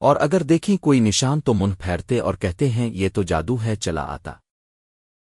اور اگر دیکھیں کوئی نشان تو منہ پھیرتے اور کہتے ہیں، یہ تو جادو ہے، چلا آتا۔